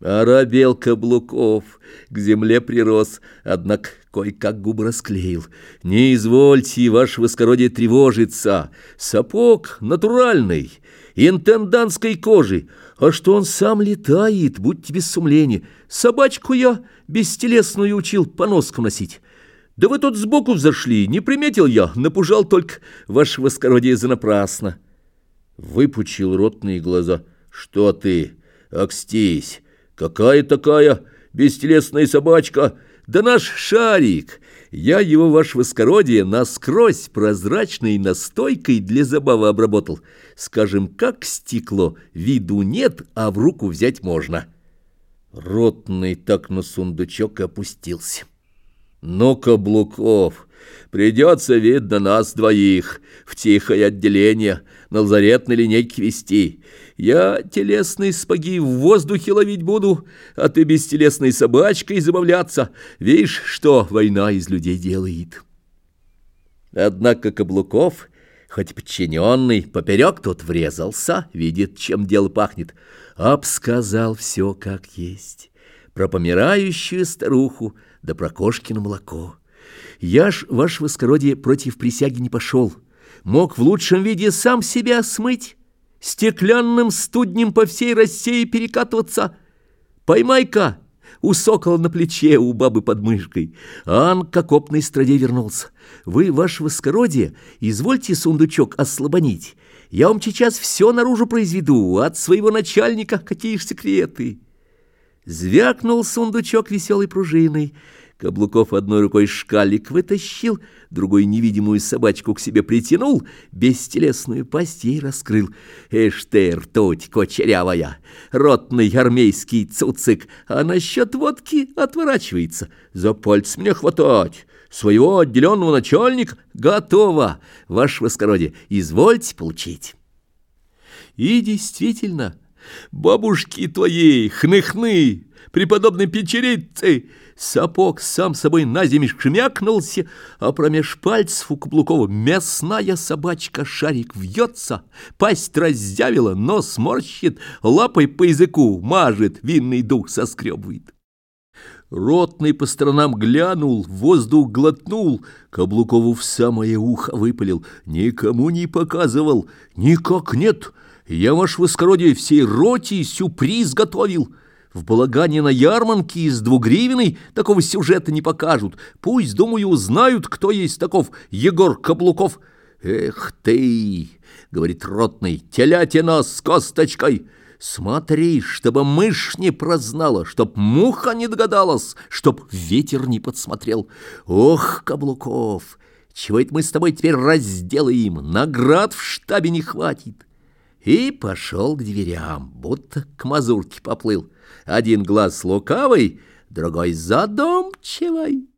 Оробел каблуков, к земле прирос, однако кое-как губы расклеил. Не извольте, ваше воскородие, тревожиться. Сапог натуральный, интендантской кожи. А что он сам летает, будьте без сумления. Собачку я бестелесную учил по носкам носить. Да вы тут сбоку взошли, не приметил я, напужал только ваше воскородие занапрасно. Выпучил ротные глаза. Что ты, окстись? Какая такая бестелесная собачка? Да наш шарик! Я его, ваше воскородие, насквозь прозрачной настойкой для забавы обработал. Скажем, как стекло, виду нет, а в руку взять можно. Ротный так на сундучок опустился. Ну, Каблуков, придется, видно, нас двоих в тихое отделение на лазаретной линейке вести. Я телесные спаги в воздухе ловить буду, а ты бестелесной собачкой забавляться. Видишь, что война из людей делает. Однако Каблуков, хоть подчиненный, поперек тут врезался, видит, чем дело пахнет, обсказал все как есть. Про помирающую старуху, да про кошкино молоко. Я ж, ваше воскородие, против присяги не пошел. Мог в лучшем виде сам себя смыть, стеклянным студнем по всей России перекатываться. Поймай-ка, у сокола на плече, у бабы под мышкой. Ан к окопной страде вернулся. Вы, ваше воскородие, извольте сундучок ослабонить. Я вам сейчас все наружу произведу, от своего начальника какие секреты». Звякнул сундучок веселой пружиной. Каблуков одной рукой шкалик вытащил, другой невидимую собачку к себе притянул, бестелесную пасть ей раскрыл. Эш ты, ртуть кочерявая, ротный армейский цуцик, а насчет водки отворачивается. За пальц мне хватать, своего отделенного начальника готово, ваше воскородие, извольте получить. И действительно, Бабушки твоей, хны-хны, преподобной печерицы, сапог сам собой на землю шмякнулся, а промеж пальцев у Каблукова мясная собачка шарик вьется, пасть раздявила, нос морщит, лапой по языку мажет, винный дух соскребывает. Ротный по сторонам глянул, воздух глотнул, Каблукову в самое ухо выпалил, никому не показывал, никак нет — я, ваше воскородие, всей роте сюрприз готовил. В балагане на ярмарке из двугривенной такого сюжета не покажут. Пусть, думаю, узнают, кто есть таков Егор Каблуков. Эх ты, говорит ротный, телятина с косточкой. Смотри, чтобы мышь не прознала, чтоб муха не догадалась, чтоб ветер не подсмотрел. Ох, Каблуков, чего это мы с тобой теперь разделаем? Наград в штабе не хватит и пошел к дверям, будто к мазурке поплыл. Один глаз лукавый, другой задумчивый.